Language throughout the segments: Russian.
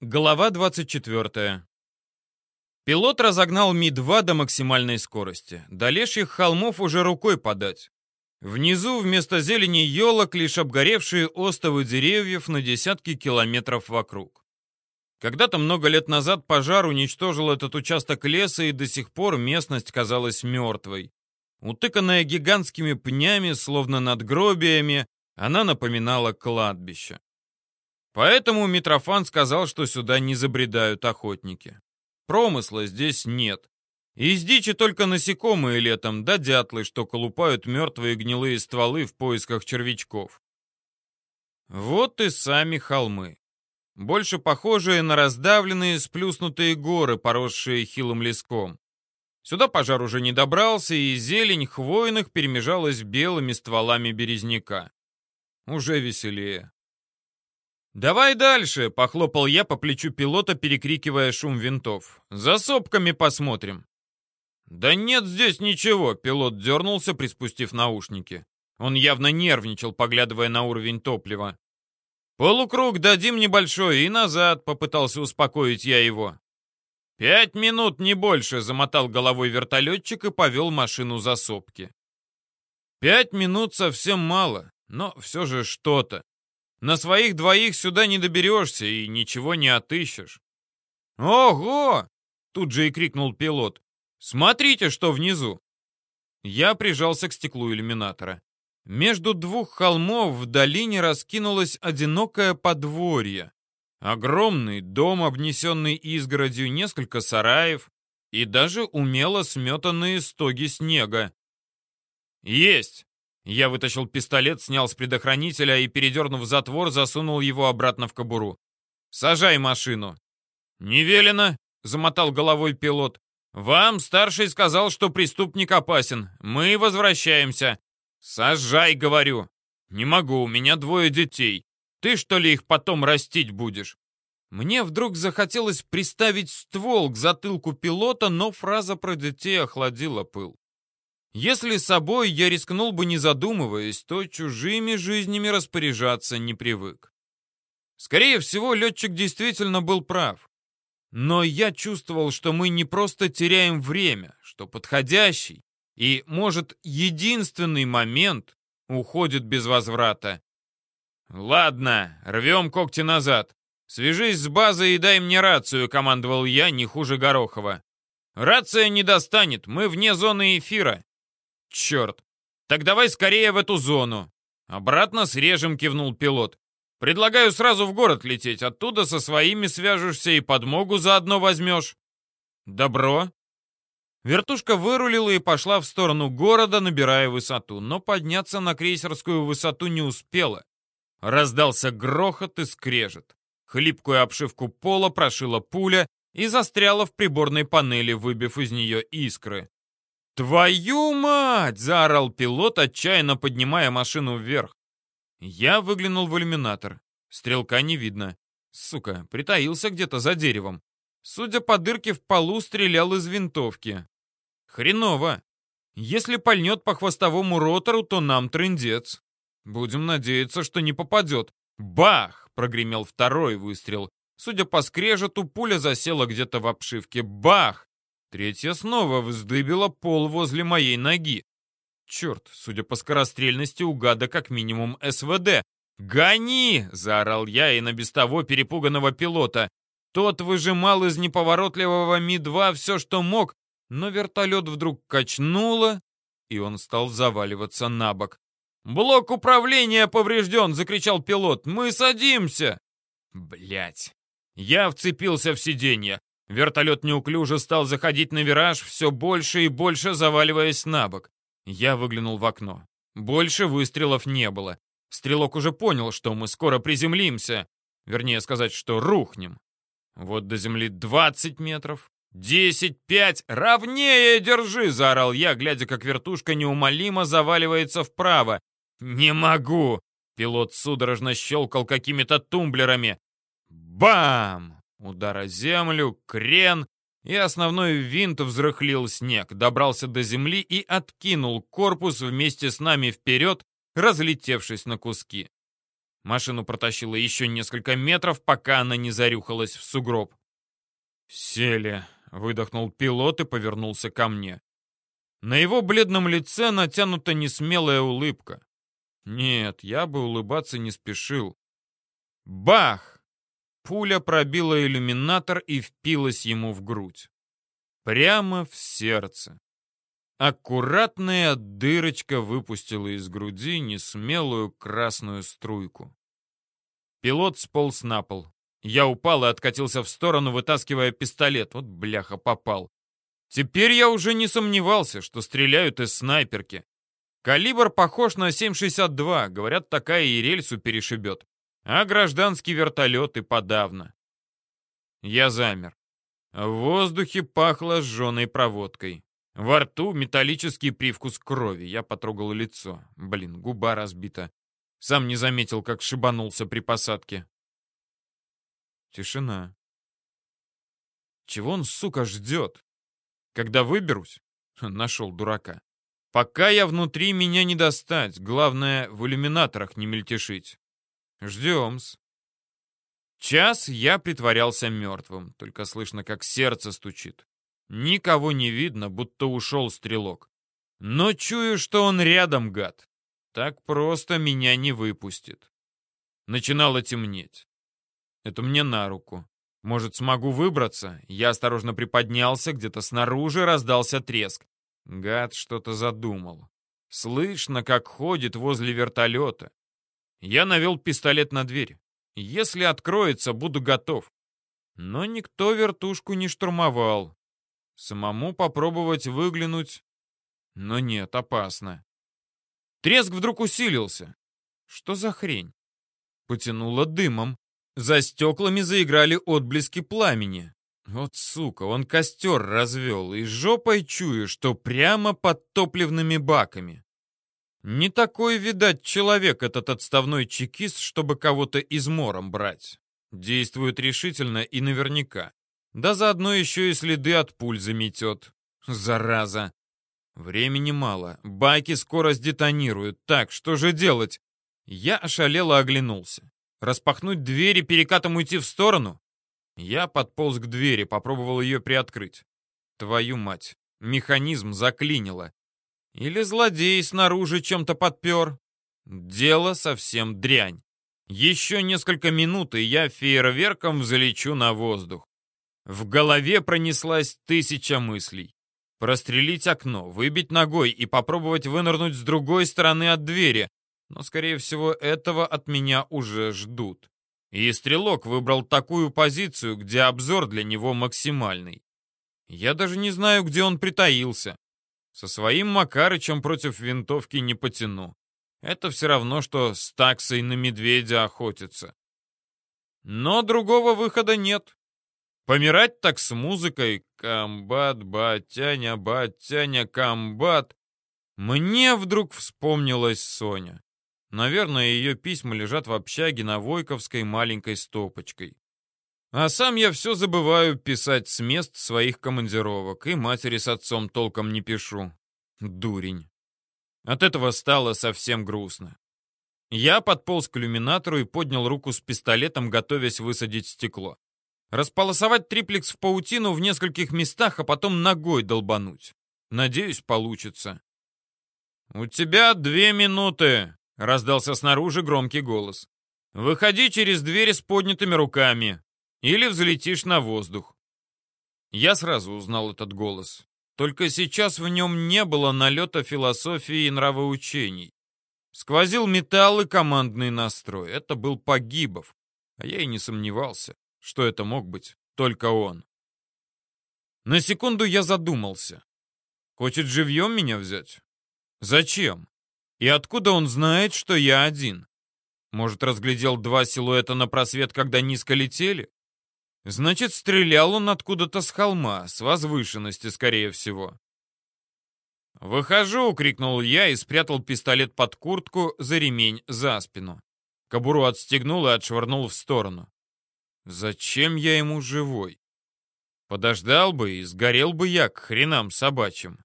Глава 24. Пилот разогнал Ми-2 до максимальной скорости. До лешьих холмов уже рукой подать. Внизу вместо зелени елок лишь обгоревшие остовы деревьев на десятки километров вокруг. Когда-то много лет назад пожар уничтожил этот участок леса, и до сих пор местность казалась мертвой. Утыканная гигантскими пнями, словно надгробиями, она напоминала кладбище. Поэтому Митрофан сказал, что сюда не забредают охотники. Промысла здесь нет. Из дичи только насекомые летом, да дятлы, что колупают мертвые гнилые стволы в поисках червячков. Вот и сами холмы. Больше похожие на раздавленные сплюснутые горы, поросшие хилым леском. Сюда пожар уже не добрался, и зелень хвойных перемежалась белыми стволами березняка. Уже веселее. «Давай дальше!» — похлопал я по плечу пилота, перекрикивая шум винтов. «За сопками посмотрим!» «Да нет здесь ничего!» — пилот дернулся, приспустив наушники. Он явно нервничал, поглядывая на уровень топлива. «Полукруг дадим небольшой и назад», — попытался успокоить я его. «Пять минут, не больше», — замотал головой вертолетчик и повел машину за сопки. «Пять минут совсем мало, но все же что-то. На своих двоих сюда не доберешься и ничего не отыщешь. «Ого!» — тут же и крикнул пилот. «Смотрите, что внизу!» Я прижался к стеклу иллюминатора. Между двух холмов в долине раскинулось одинокое подворье. Огромный дом, обнесенный изгородью, несколько сараев и даже умело сметанные стоги снега. «Есть!» Я вытащил пистолет, снял с предохранителя и, передернув затвор, засунул его обратно в кобуру. «Сажай машину!» «Не велено!» — замотал головой пилот. «Вам старший сказал, что преступник опасен. Мы возвращаемся». «Сажай, говорю». «Не могу, у меня двое детей. Ты, что ли, их потом растить будешь?» Мне вдруг захотелось приставить ствол к затылку пилота, но фраза про детей охладила пыл. Если собой я рискнул бы не задумываясь, то чужими жизнями распоряжаться не привык. Скорее всего, летчик действительно был прав. Но я чувствовал, что мы не просто теряем время, что подходящий и, может, единственный момент уходит без возврата. «Ладно, рвем когти назад. Свяжись с базой и дай мне рацию», — командовал я не хуже Горохова. «Рация не достанет, мы вне зоны эфира. Черт. Так давай скорее в эту зону. Обратно срежем, кивнул пилот. Предлагаю сразу в город лететь, оттуда со своими свяжешься и подмогу заодно возьмешь. Добро. Вертушка вырулила и пошла в сторону города, набирая высоту, но подняться на крейсерскую высоту не успела. Раздался грохот и скрежет. Хлипкую обшивку пола прошила пуля и застряла в приборной панели, выбив из нее искры. «Твою мать!» — заорал пилот, отчаянно поднимая машину вверх. Я выглянул в иллюминатор. Стрелка не видно. Сука, притаился где-то за деревом. Судя по дырке в полу, стрелял из винтовки. Хреново. Если пальнет по хвостовому ротору, то нам трындец. Будем надеяться, что не попадет. Бах! Прогремел второй выстрел. Судя по скрежету, пуля засела где-то в обшивке. Бах! Третья снова вздыбила пол возле моей ноги. Черт, судя по скорострельности, у гада как минимум СВД. «Гони!» — заорал я и на без того перепуганного пилота. Тот выжимал из неповоротливого Ми-2 все, что мог, но вертолет вдруг качнуло, и он стал заваливаться на бок. «Блок управления поврежден!» — закричал пилот. «Мы садимся!» Блять. Я вцепился в сиденье. Вертолет неуклюже стал заходить на вираж, все больше и больше заваливаясь на бок. Я выглянул в окно. Больше выстрелов не было. Стрелок уже понял, что мы скоро приземлимся. Вернее сказать, что рухнем. Вот до земли 20 метров. «Десять, пять! Ровнее держи!» — заорал я, глядя, как вертушка неумолимо заваливается вправо. «Не могу!» — пилот судорожно щелкал какими-то тумблерами. «Бам!» Удар о землю, крен, и основной винт взрыхлил снег, добрался до земли и откинул корпус вместе с нами вперед, разлетевшись на куски. Машину протащило еще несколько метров, пока она не зарюхалась в сугроб. «Сели», — выдохнул пилот и повернулся ко мне. На его бледном лице натянута несмелая улыбка. Нет, я бы улыбаться не спешил. Бах! Пуля пробила иллюминатор и впилась ему в грудь. Прямо в сердце. Аккуратная дырочка выпустила из груди несмелую красную струйку. Пилот сполз на пол. Я упал и откатился в сторону, вытаскивая пистолет. Вот бляха попал. Теперь я уже не сомневался, что стреляют из снайперки. Калибр похож на 7,62. Говорят, такая и рельсу перешибет. А гражданский вертолет и подавно. Я замер. В воздухе пахло сжженной проводкой. Во рту металлический привкус крови. Я потрогал лицо. Блин, губа разбита. Сам не заметил, как шибанулся при посадке. Тишина. Чего он, сука, ждет? Когда выберусь? Нашел дурака. Пока я внутри, меня не достать. Главное, в иллюминаторах не мельтешить. Ждем-с. Час я притворялся мертвым, только слышно, как сердце стучит. Никого не видно, будто ушел стрелок. Но чую, что он рядом, гад. Так просто меня не выпустит. Начинало темнеть. Это мне на руку. Может, смогу выбраться? Я осторожно приподнялся, где-то снаружи раздался треск. Гад что-то задумал. Слышно, как ходит возле вертолета. Я навел пистолет на дверь. Если откроется, буду готов. Но никто вертушку не штурмовал. Самому попробовать выглянуть... Но нет, опасно. Треск вдруг усилился. Что за хрень? Потянуло дымом. За стеклами заиграли отблески пламени. Вот сука, он костер развел, и жопой чую, что прямо под топливными баками. Не такой, видать, человек этот отставной чекист, чтобы кого-то измором брать. Действует решительно и наверняка. Да заодно еще и следы от пуль заметет. Зараза. Времени мало. Баки скоро сдетонируют. Так, что же делать? Я ошалело оглянулся. Распахнуть дверь и перекатом уйти в сторону? Я подполз к двери, попробовал ее приоткрыть. Твою мать, механизм заклинило. Или злодей снаружи чем-то подпер. Дело совсем дрянь. Еще несколько минут, и я фейерверком залечу на воздух. В голове пронеслась тысяча мыслей. Прострелить окно, выбить ногой и попробовать вынырнуть с другой стороны от двери. Но, скорее всего, этого от меня уже ждут. И стрелок выбрал такую позицию, где обзор для него максимальный. Я даже не знаю, где он притаился. Со своим Макарычем против винтовки не потяну. Это все равно, что с таксой на медведя охотиться. Но другого выхода нет. Помирать так с музыкой «Комбат, батяня, батяня, комбат». Мне вдруг вспомнилась Соня. Наверное, ее письма лежат в общаге на Войковской маленькой стопочкой. А сам я все забываю писать с мест своих командировок, и матери с отцом толком не пишу. Дурень. От этого стало совсем грустно. Я подполз к иллюминатору и поднял руку с пистолетом, готовясь высадить стекло. Располосовать триплекс в паутину в нескольких местах, а потом ногой долбануть. Надеюсь, получится. «У тебя две минуты», Раздался снаружи громкий голос. «Выходи через дверь с поднятыми руками, или взлетишь на воздух». Я сразу узнал этот голос. Только сейчас в нем не было налета философии и нравоучений. Сквозил металл и командный настрой. Это был Погибов. А я и не сомневался, что это мог быть только он. На секунду я задумался. Хочет живьем меня взять? Зачем? И откуда он знает, что я один? Может, разглядел два силуэта на просвет, когда низко летели? Значит, стрелял он откуда-то с холма, с возвышенности, скорее всего. «Выхожу!» — крикнул я и спрятал пистолет под куртку за ремень за спину. Кобуру отстегнул и отшвырнул в сторону. «Зачем я ему живой? Подождал бы и сгорел бы я к хренам собачьим.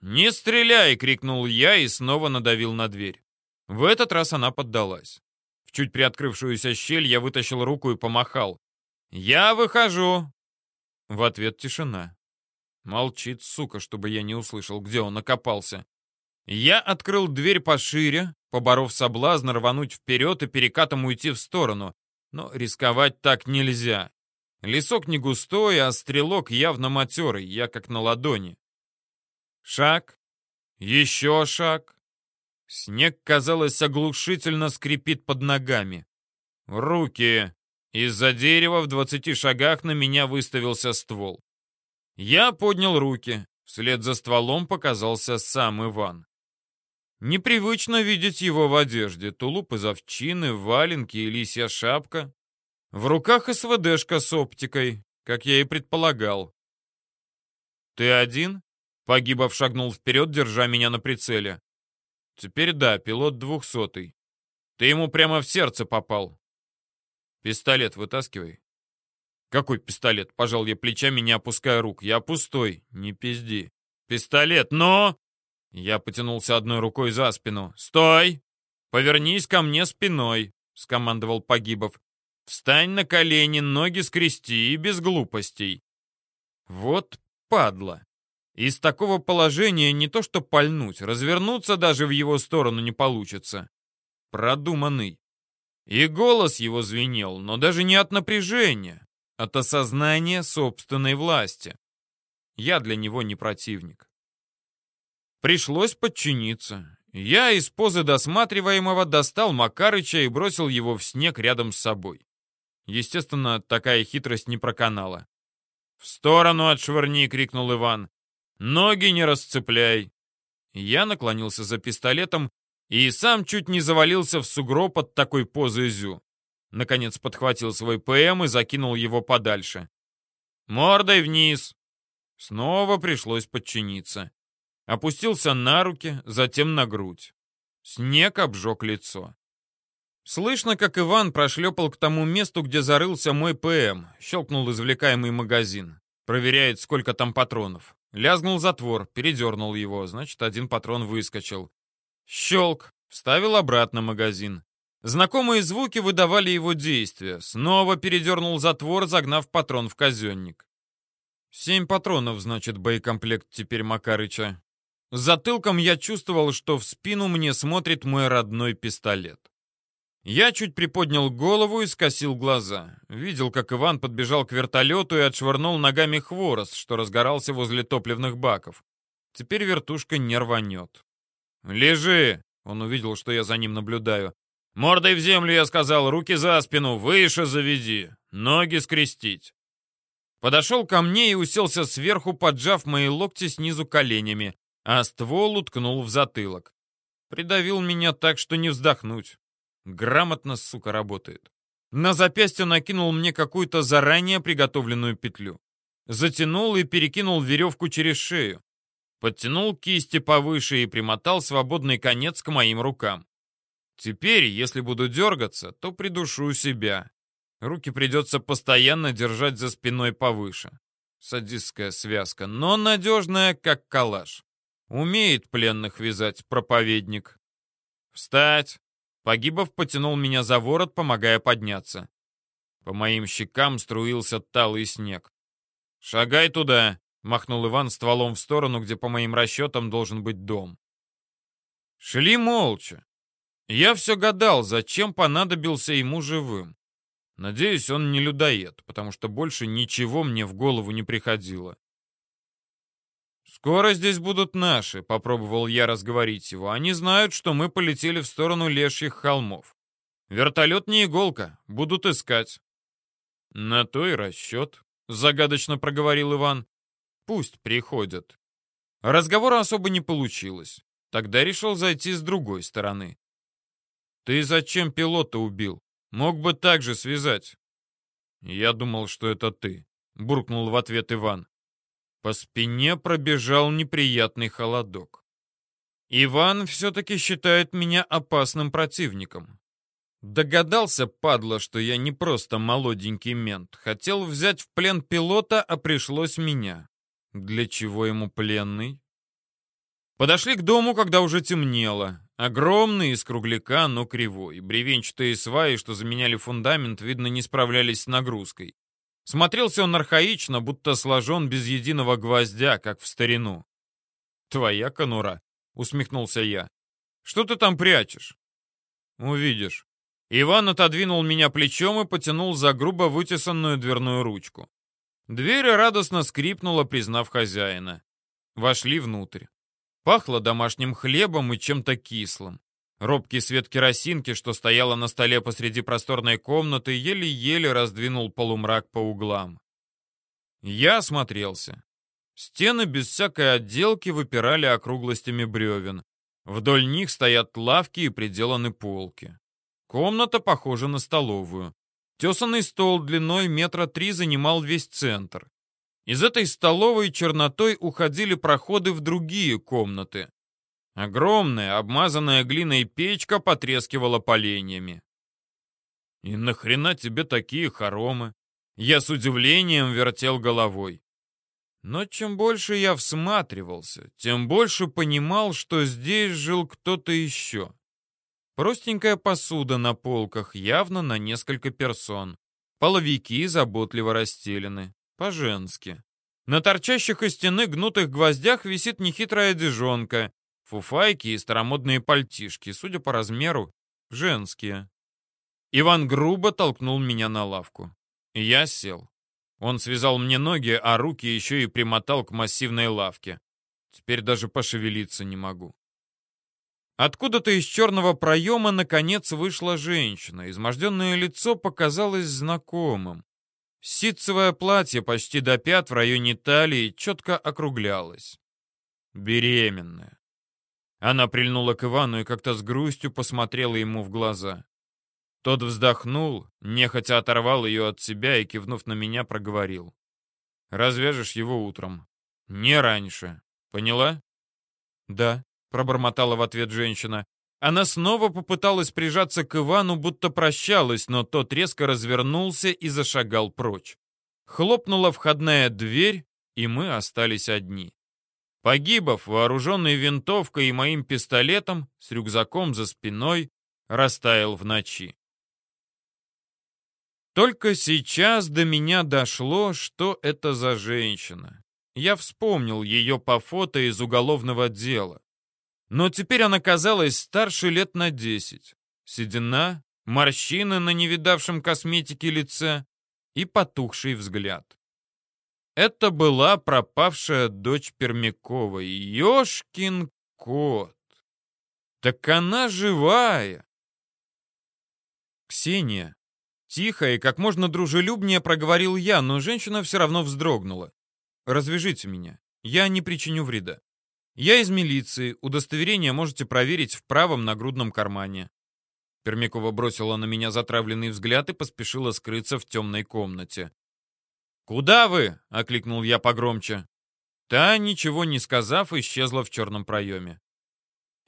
«Не стреляй!» — крикнул я и снова надавил на дверь. В этот раз она поддалась. В чуть приоткрывшуюся щель я вытащил руку и помахал. «Я выхожу!» В ответ тишина. Молчит, сука, чтобы я не услышал, где он окопался. Я открыл дверь пошире, поборов соблазн рвануть вперед и перекатом уйти в сторону. Но рисковать так нельзя. Лесок не густой, а стрелок явно матерый, я как на ладони. Шаг, еще шаг. Снег, казалось, оглушительно скрипит под ногами. Руки. Из-за дерева в двадцати шагах на меня выставился ствол. Я поднял руки. Вслед за стволом показался сам Иван. Непривычно видеть его в одежде. Тулуп из овчины, валенки и лисья шапка. В руках СВДшка с оптикой, как я и предполагал. «Ты один?» Погибов шагнул вперед, держа меня на прицеле. «Теперь да, пилот двухсотый. Ты ему прямо в сердце попал. Пистолет вытаскивай». «Какой пистолет?» — пожал я плечами, не опуская рук. «Я пустой. Не пизди». «Пистолет, но...» Я потянулся одной рукой за спину. «Стой! Повернись ко мне спиной!» — скомандовал Погибов. «Встань на колени, ноги скрести и без глупостей». Вот падла. Из такого положения не то что пальнуть, развернуться даже в его сторону не получится. Продуманный. И голос его звенел, но даже не от напряжения, от осознания собственной власти. Я для него не противник. Пришлось подчиниться. Я из позы досматриваемого достал Макарыча и бросил его в снег рядом с собой. Естественно, такая хитрость не проканала. «В сторону отшвырни!» — крикнул Иван. «Ноги не расцепляй!» Я наклонился за пистолетом и сам чуть не завалился в сугроб от такой позы Зю. Наконец подхватил свой ПМ и закинул его подальше. «Мордой вниз!» Снова пришлось подчиниться. Опустился на руки, затем на грудь. Снег обжег лицо. Слышно, как Иван прошлепал к тому месту, где зарылся мой ПМ. Щелкнул извлекаемый магазин. Проверяет, сколько там патронов. Лязгнул затвор, передернул его, значит, один патрон выскочил. Щелк, вставил обратно магазин. Знакомые звуки выдавали его действия. Снова передернул затвор, загнав патрон в казенник. Семь патронов, значит, боекомплект теперь Макарыча. Затылком я чувствовал, что в спину мне смотрит мой родной пистолет. Я чуть приподнял голову и скосил глаза. Видел, как Иван подбежал к вертолету и отшвырнул ногами хворост, что разгорался возле топливных баков. Теперь вертушка не рванет. «Лежи!» — он увидел, что я за ним наблюдаю. «Мордой в землю, я сказал, руки за спину, выше заведи, ноги скрестить». Подошел ко мне и уселся сверху, поджав мои локти снизу коленями, а ствол уткнул в затылок. Придавил меня так, что не вздохнуть. Грамотно, сука, работает. На запястье накинул мне какую-то заранее приготовленную петлю. Затянул и перекинул веревку через шею. Подтянул кисти повыше и примотал свободный конец к моим рукам. Теперь, если буду дергаться, то придушу себя. Руки придется постоянно держать за спиной повыше. Садистская связка, но надежная, как калаш. Умеет пленных вязать проповедник. Встать. Погибов потянул меня за ворот, помогая подняться. По моим щекам струился талый снег. «Шагай туда!» — махнул Иван стволом в сторону, где, по моим расчетам, должен быть дом. Шли молча. Я все гадал, зачем понадобился ему живым. Надеюсь, он не людоед, потому что больше ничего мне в голову не приходило. «Скоро здесь будут наши», — попробовал я разговорить его. «Они знают, что мы полетели в сторону Лешьих холмов. Вертолет не иголка, будут искать». «На то и расчет», — загадочно проговорил Иван. «Пусть приходят». Разговора особо не получилось. Тогда решил зайти с другой стороны. «Ты зачем пилота убил? Мог бы так же связать». «Я думал, что это ты», — буркнул в ответ Иван. По спине пробежал неприятный холодок. Иван все-таки считает меня опасным противником. Догадался, падла, что я не просто молоденький мент. Хотел взять в плен пилота, а пришлось меня. Для чего ему пленный? Подошли к дому, когда уже темнело. Огромный из кругляка, но кривой. Бревенчатые сваи, что заменяли фундамент, видно, не справлялись с нагрузкой. Смотрелся он архаично, будто сложен без единого гвоздя, как в старину. «Твоя конура», — усмехнулся я. «Что ты там прячешь?» «Увидишь». Иван отодвинул меня плечом и потянул за грубо вытесанную дверную ручку. Дверь радостно скрипнула, признав хозяина. Вошли внутрь. Пахло домашним хлебом и чем-то кислым. Робкий свет керосинки, что стояла на столе посреди просторной комнаты, еле-еле раздвинул полумрак по углам. Я осмотрелся. Стены без всякой отделки выпирали округлостями бревен. Вдоль них стоят лавки и приделаны полки. Комната похожа на столовую. Тесанный стол длиной метра три занимал весь центр. Из этой столовой чернотой уходили проходы в другие комнаты. Огромная, обмазанная глиной печка потрескивала поленьями. «И нахрена тебе такие хоромы?» Я с удивлением вертел головой. Но чем больше я всматривался, тем больше понимал, что здесь жил кто-то еще. Простенькая посуда на полках, явно на несколько персон. Половики заботливо расстелены, по-женски. На торчащих из стены гнутых гвоздях висит нехитрая одежонка, фуфайки и старомодные пальтишки, судя по размеру, женские. Иван грубо толкнул меня на лавку. Я сел. Он связал мне ноги, а руки еще и примотал к массивной лавке. Теперь даже пошевелиться не могу. Откуда-то из черного проема наконец вышла женщина. Изможденное лицо показалось знакомым. Ситцевое платье почти до пят в районе талии четко округлялось. Беременная. Она прильнула к Ивану и как-то с грустью посмотрела ему в глаза. Тот вздохнул, нехотя оторвал ее от себя и, кивнув на меня, проговорил. «Развяжешь его утром. Не раньше. Поняла?» «Да», пробормотала в ответ женщина. Она снова попыталась прижаться к Ивану, будто прощалась, но тот резко развернулся и зашагал прочь. Хлопнула входная дверь, и мы остались одни. Погибов, вооруженный винтовкой и моим пистолетом, с рюкзаком за спиной, растаял в ночи. Только сейчас до меня дошло, что это за женщина. Я вспомнил ее по фото из уголовного дела. Но теперь она казалась старше лет на десять. Седина, морщины на невидавшем косметике лице и потухший взгляд. Это была пропавшая дочь Пермякова. Ёшкин кот. Так она живая. Ксения. Тихо и как можно дружелюбнее проговорил я, но женщина все равно вздрогнула. Развяжите меня. Я не причиню вреда. «Я из милиции. Удостоверение можете проверить в правом нагрудном кармане». Пермякова бросила на меня затравленный взгляд и поспешила скрыться в темной комнате. «Куда вы?» — окликнул я погромче. Та, ничего не сказав, исчезла в черном проеме.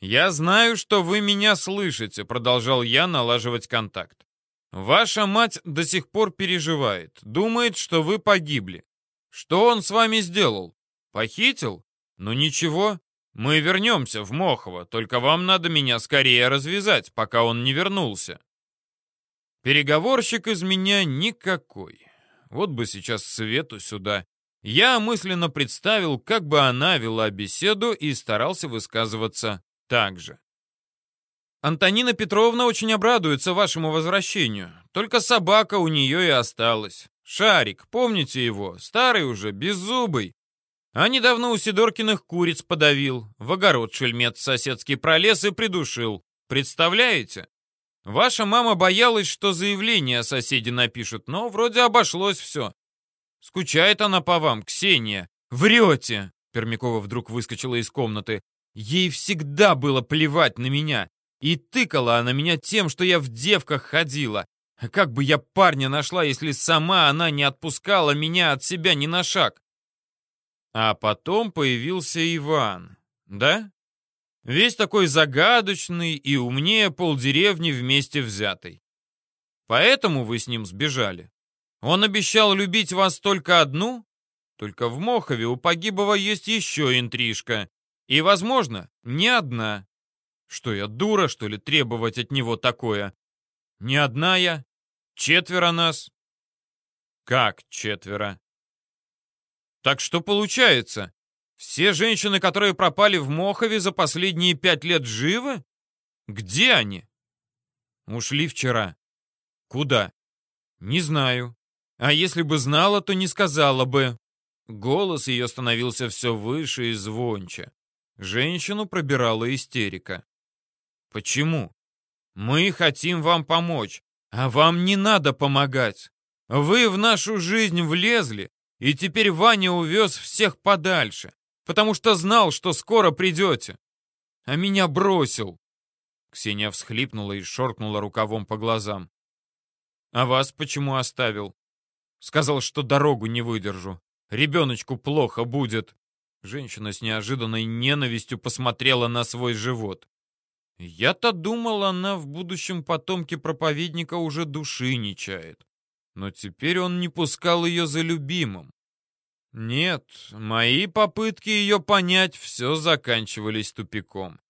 «Я знаю, что вы меня слышите», — продолжал я налаживать контакт. «Ваша мать до сих пор переживает, думает, что вы погибли. Что он с вами сделал? Похитил? «Ну ничего, мы вернемся в Мохово, только вам надо меня скорее развязать, пока он не вернулся». Переговорщик из меня никакой. Вот бы сейчас Свету сюда. Я мысленно представил, как бы она вела беседу и старался высказываться так же. Антонина Петровна очень обрадуется вашему возвращению. Только собака у нее и осталась. Шарик, помните его? Старый уже, беззубый. А недавно у Сидоркиных куриц подавил, в огород шельмет соседский пролез и придушил. Представляете? Ваша мама боялась, что заявление соседи напишут, но вроде обошлось все. Скучает она по вам, Ксения. Врете!» Пермякова вдруг выскочила из комнаты. «Ей всегда было плевать на меня. И тыкала она меня тем, что я в девках ходила. А как бы я парня нашла, если сама она не отпускала меня от себя ни на шаг? А потом появился Иван, да? Весь такой загадочный и умнее полдеревни вместе взятой. Поэтому вы с ним сбежали. Он обещал любить вас только одну? Только в Мохове у погибого есть еще интрижка. И, возможно, не одна. Что я, дура, что ли, требовать от него такое? Не одна я, четверо нас. Как четверо? Так что получается? Все женщины, которые пропали в Мохове за последние пять лет, живы? Где они? Ушли вчера. Куда? Не знаю. А если бы знала, то не сказала бы. Голос ее становился все выше и звонче. Женщину пробирала истерика. Почему? Мы хотим вам помочь, а вам не надо помогать. Вы в нашу жизнь влезли, и теперь Ваня увез всех подальше, потому что знал, что скоро придете. А меня бросил. Ксения всхлипнула и шоркнула рукавом по глазам. «А вас почему оставил?» «Сказал, что дорогу не выдержу. Ребеночку плохо будет». Женщина с неожиданной ненавистью посмотрела на свой живот. Я-то думал, она в будущем потомке проповедника уже души не чает. Но теперь он не пускал ее за любимым. Нет, мои попытки ее понять все заканчивались тупиком.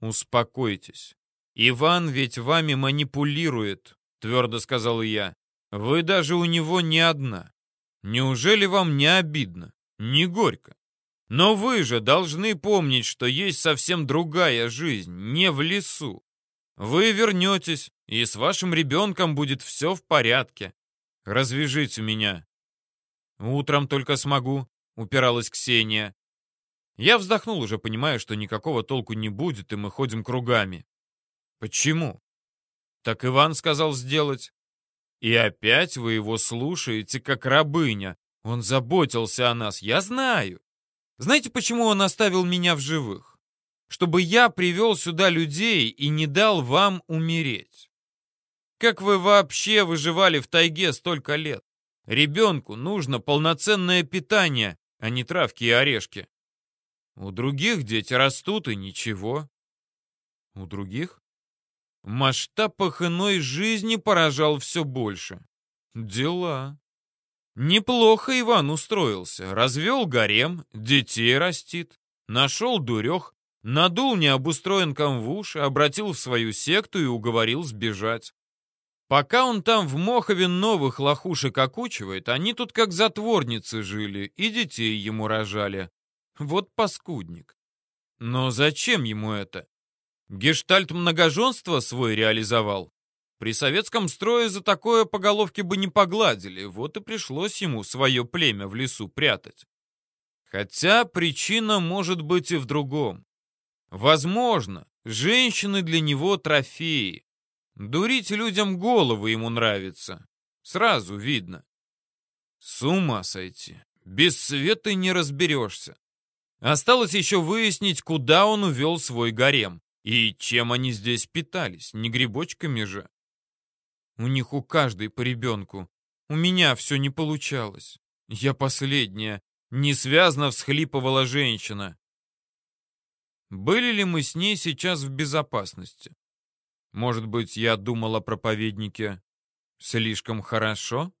«Успокойтесь. Иван ведь вами манипулирует», — твердо сказал я. «Вы даже у него не одна. Неужели вам не обидно, не горько? Но вы же должны помнить, что есть совсем другая жизнь, не в лесу. Вы вернетесь, и с вашим ребенком будет все в порядке. Развяжите меня». «Утром только смогу», — упиралась Ксения. Я вздохнул, уже понимая, что никакого толку не будет, и мы ходим кругами. Почему? Так Иван сказал сделать. И опять вы его слушаете, как рабыня. Он заботился о нас, я знаю. Знаете, почему он оставил меня в живых? Чтобы я привел сюда людей и не дал вам умереть. Как вы вообще выживали в тайге столько лет? Ребенку нужно полноценное питание, а не травки и орешки. У других дети растут и ничего. У других? Масштаб их жизни поражал все больше. Дела. Неплохо Иван устроился. Развел гарем, детей растит. Нашел дурех, надул необустроен в обратил в свою секту и уговорил сбежать. Пока он там в Мохове новых лохушек окучивает, они тут как затворницы жили и детей ему рожали. Вот паскудник. Но зачем ему это? Гештальт многоженства свой реализовал. При советском строе за такое по головке бы не погладили, вот и пришлось ему свое племя в лесу прятать. Хотя причина может быть и в другом. Возможно, женщины для него трофеи. Дурить людям головы ему нравится. Сразу видно. С ума сойти. Без света не разберешься. Осталось еще выяснить, куда он увел свой гарем. И чем они здесь питались, не грибочками же. У них у каждой по ребенку. У меня все не получалось. Я последняя. Несвязно всхлипывала женщина. Были ли мы с ней сейчас в безопасности? Может быть, я думала о проповеднике слишком хорошо?